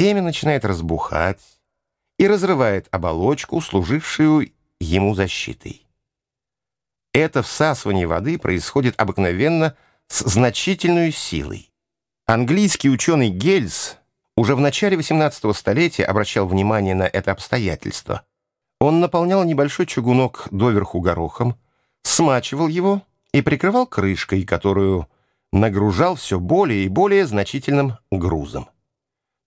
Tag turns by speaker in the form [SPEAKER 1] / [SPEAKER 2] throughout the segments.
[SPEAKER 1] семя начинает разбухать и разрывает оболочку, служившую ему защитой. Это всасывание воды происходит обыкновенно с значительной силой. Английский ученый Гельс уже в начале XVIII столетия обращал внимание на это обстоятельство. Он наполнял небольшой чугунок доверху горохом, смачивал его и прикрывал крышкой, которую нагружал все более и более значительным грузом.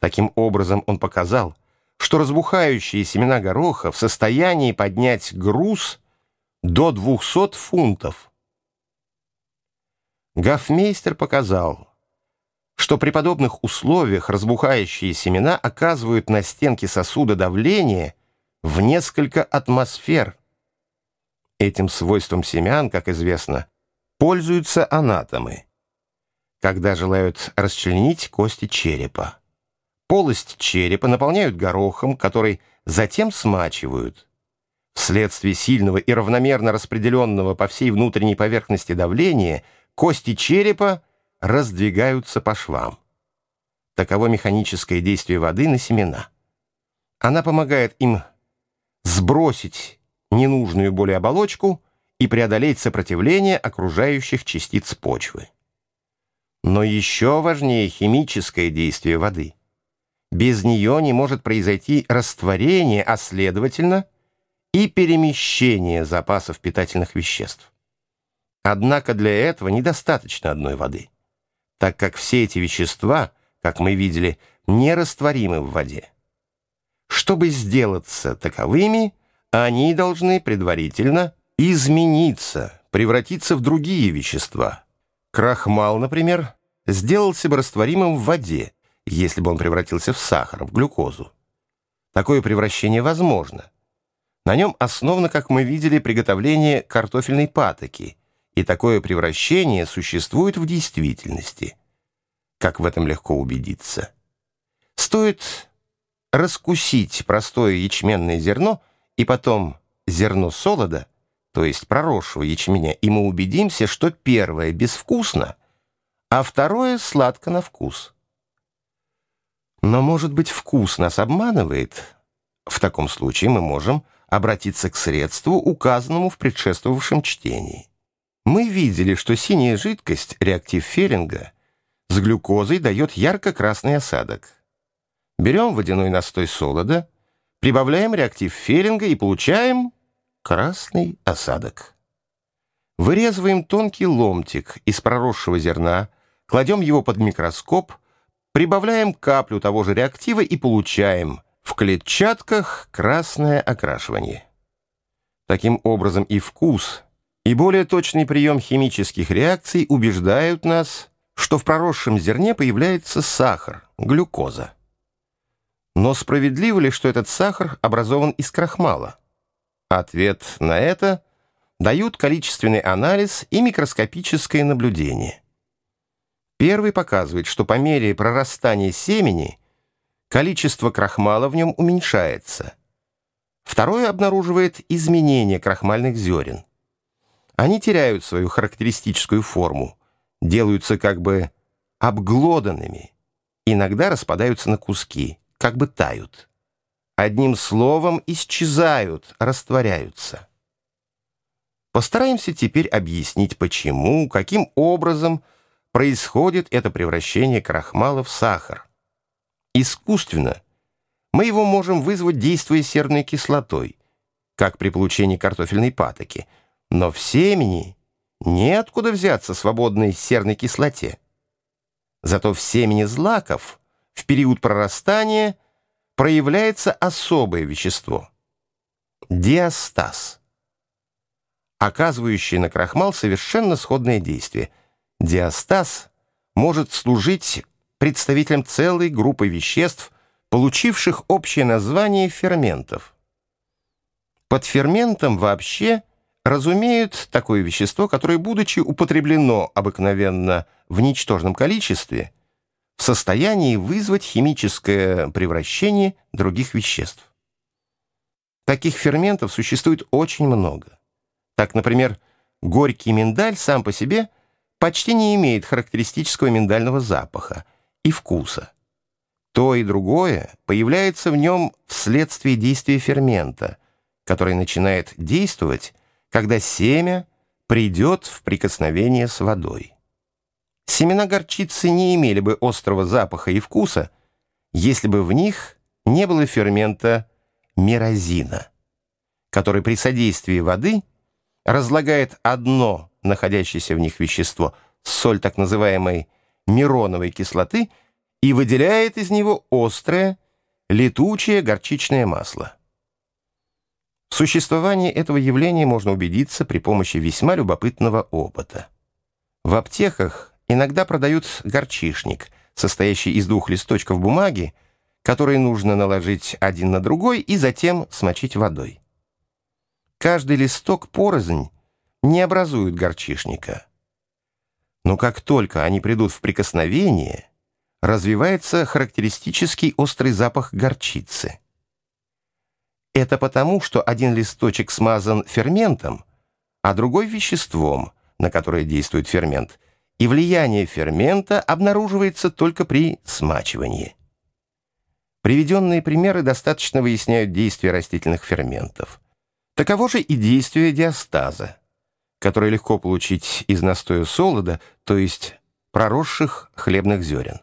[SPEAKER 1] Таким образом он показал, что разбухающие семена гороха в состоянии поднять груз до 200 фунтов. Гофмейстер показал, что при подобных условиях разбухающие семена оказывают на стенке сосуда давление в несколько атмосфер. Этим свойством семян, как известно, пользуются анатомы, когда желают расчленить кости черепа. Полость черепа наполняют горохом, который затем смачивают. Вследствие сильного и равномерно распределенного по всей внутренней поверхности давления кости черепа раздвигаются по швам. Таково механическое действие воды на семена. Она помогает им сбросить ненужную более оболочку и преодолеть сопротивление окружающих частиц почвы. Но еще важнее химическое действие воды. Без нее не может произойти растворение, а следовательно и перемещение запасов питательных веществ. Однако для этого недостаточно одной воды, так как все эти вещества, как мы видели, нерастворимы в воде. Чтобы сделаться таковыми, они должны предварительно измениться, превратиться в другие вещества. Крахмал, например, сделался бы растворимым в воде, если бы он превратился в сахар, в глюкозу. Такое превращение возможно. На нем основано, как мы видели, приготовление картофельной патоки, и такое превращение существует в действительности. Как в этом легко убедиться? Стоит раскусить простое ячменное зерно и потом зерно солода, то есть проросшего ячменя, и мы убедимся, что первое безвкусно, а второе сладко на вкус. Но, может быть, вкус нас обманывает? В таком случае мы можем обратиться к средству, указанному в предшествовавшем чтении. Мы видели, что синяя жидкость, реактив Феринга, с глюкозой дает ярко-красный осадок. Берем водяной настой солода, прибавляем реактив Феринга и получаем красный осадок. Вырезываем тонкий ломтик из проросшего зерна, кладем его под микроскоп – Прибавляем каплю того же реактива и получаем в клетчатках красное окрашивание. Таким образом и вкус, и более точный прием химических реакций убеждают нас, что в проросшем зерне появляется сахар, глюкоза. Но справедливо ли, что этот сахар образован из крахмала? Ответ на это дают количественный анализ и микроскопическое наблюдение. Первый показывает, что по мере прорастания семени количество крахмала в нем уменьшается. Второй обнаруживает изменение крахмальных зерен. Они теряют свою характеристическую форму, делаются как бы обглоданными, иногда распадаются на куски, как бы тают. Одним словом, исчезают, растворяются. Постараемся теперь объяснить, почему, каким образом происходит это превращение крахмала в сахар. Искусственно мы его можем вызвать, действуя серной кислотой, как при получении картофельной патоки, но в семени неоткуда взяться свободной серной кислоте. Зато в семени злаков в период прорастания проявляется особое вещество – диастаз, оказывающее на крахмал совершенно сходное действие – Диастаз может служить представителем целой группы веществ, получивших общее название ферментов. Под ферментом вообще разумеют такое вещество, которое, будучи употреблено обыкновенно в ничтожном количестве, в состоянии вызвать химическое превращение других веществ. Таких ферментов существует очень много. Так, например, горький миндаль сам по себе – почти не имеет характеристического миндального запаха и вкуса. То и другое появляется в нем вследствие действия фермента, который начинает действовать, когда семя придет в прикосновение с водой. Семена горчицы не имели бы острого запаха и вкуса, если бы в них не было фермента мирозина, который при содействии воды разлагает одно находящееся в них вещество, соль так называемой мироновой кислоты, и выделяет из него острое, летучее горчичное масло. В существовании этого явления можно убедиться при помощи весьма любопытного опыта. В аптеках иногда продают горчишник, состоящий из двух листочков бумаги, которые нужно наложить один на другой и затем смочить водой. Каждый листок порознь не образует горчишника. Но как только они придут в прикосновение, развивается характеристический острый запах горчицы. Это потому, что один листочек смазан ферментом, а другой веществом, на которое действует фермент, и влияние фермента обнаруживается только при смачивании. Приведенные примеры достаточно выясняют действие растительных ферментов. Таково же и действие диастаза, которое легко получить из настоя солода, то есть проросших хлебных зерен.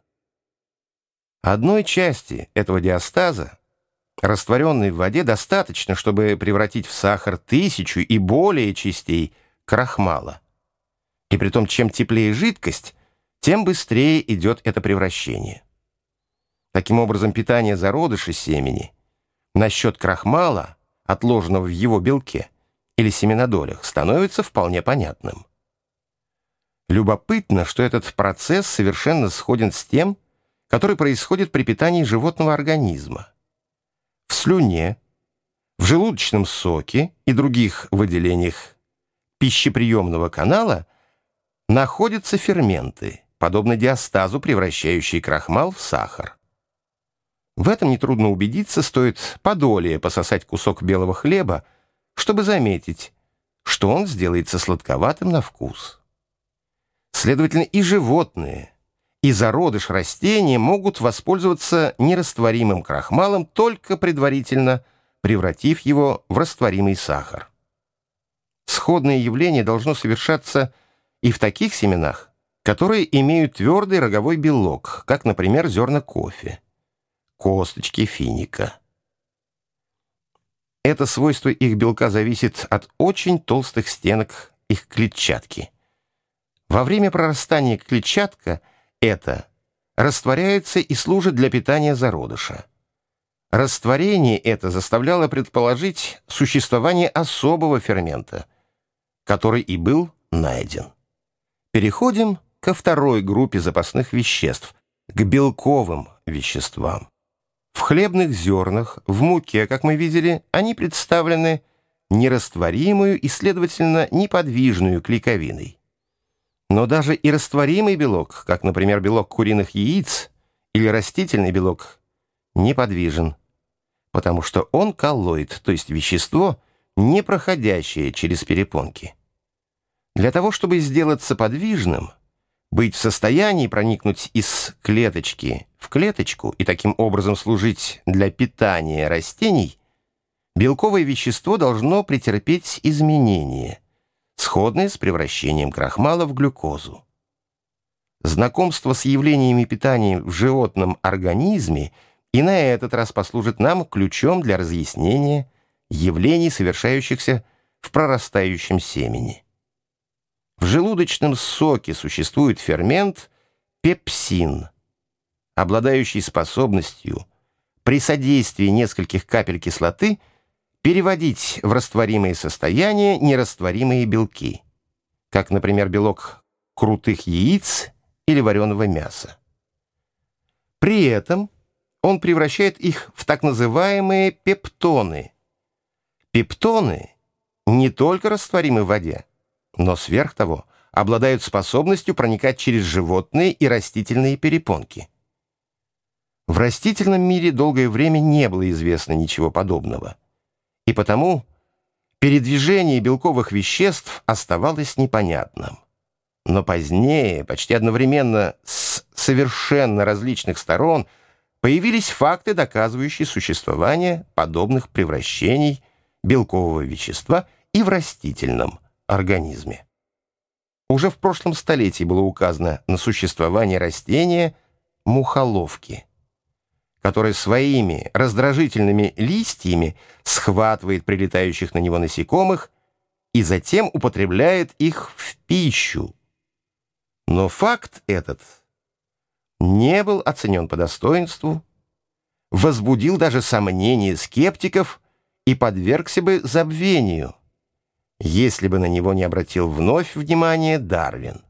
[SPEAKER 1] Одной части этого диастаза растворенной в воде, достаточно, чтобы превратить в сахар тысячу и более частей крахмала. И притом, чем теплее жидкость, тем быстрее идет это превращение. Таким образом, питание зародыша семени насчет крахмала, отложенного в его белке или семенодолях, становится вполне понятным. Любопытно, что этот процесс совершенно сходен с тем, который происходит при питании животного организма в слюне, в желудочном соке и других выделениях пищеприемного канала находятся ферменты, подобно диастазу, превращающие крахмал в сахар. В этом нетрудно убедиться, стоит подолее пососать кусок белого хлеба, чтобы заметить, что он сделается сладковатым на вкус. Следовательно, и животные – и зародыш растения могут воспользоваться нерастворимым крахмалом, только предварительно превратив его в растворимый сахар. Сходное явление должно совершаться и в таких семенах, которые имеют твердый роговой белок, как, например, зерна кофе, косточки финика. Это свойство их белка зависит от очень толстых стенок их клетчатки. Во время прорастания клетчатка – это растворяется и служит для питания зародыша. Растворение это заставляло предположить существование особого фермента, который и был найден. Переходим ко второй группе запасных веществ, к белковым веществам. В хлебных зернах, в муке, как мы видели, они представлены нерастворимую и, следовательно, неподвижную клейковиной. Но даже и растворимый белок, как, например, белок куриных яиц или растительный белок, неподвижен, потому что он коллоид, то есть вещество, не проходящее через перепонки. Для того, чтобы сделаться подвижным, быть в состоянии проникнуть из клеточки в клеточку и таким образом служить для питания растений, белковое вещество должно претерпеть изменения – сходное с превращением крахмала в глюкозу. Знакомство с явлениями питания в животном организме и на этот раз послужит нам ключом для разъяснения явлений, совершающихся в прорастающем семени. В желудочном соке существует фермент пепсин, обладающий способностью при содействии нескольких капель кислоты – переводить в растворимые состояния нерастворимые белки, как, например, белок крутых яиц или вареного мяса. При этом он превращает их в так называемые пептоны. Пептоны не только растворимы в воде, но сверх того обладают способностью проникать через животные и растительные перепонки. В растительном мире долгое время не было известно ничего подобного и потому передвижение белковых веществ оставалось непонятным. Но позднее, почти одновременно с совершенно различных сторон, появились факты, доказывающие существование подобных превращений белкового вещества и в растительном организме. Уже в прошлом столетии было указано на существование растения мухоловки, которое своими раздражительными листьями схватывает прилетающих на него насекомых и затем употребляет их в пищу. Но факт этот не был оценен по достоинству, возбудил даже сомнения скептиков и подвергся бы забвению, если бы на него не обратил вновь внимание Дарвин.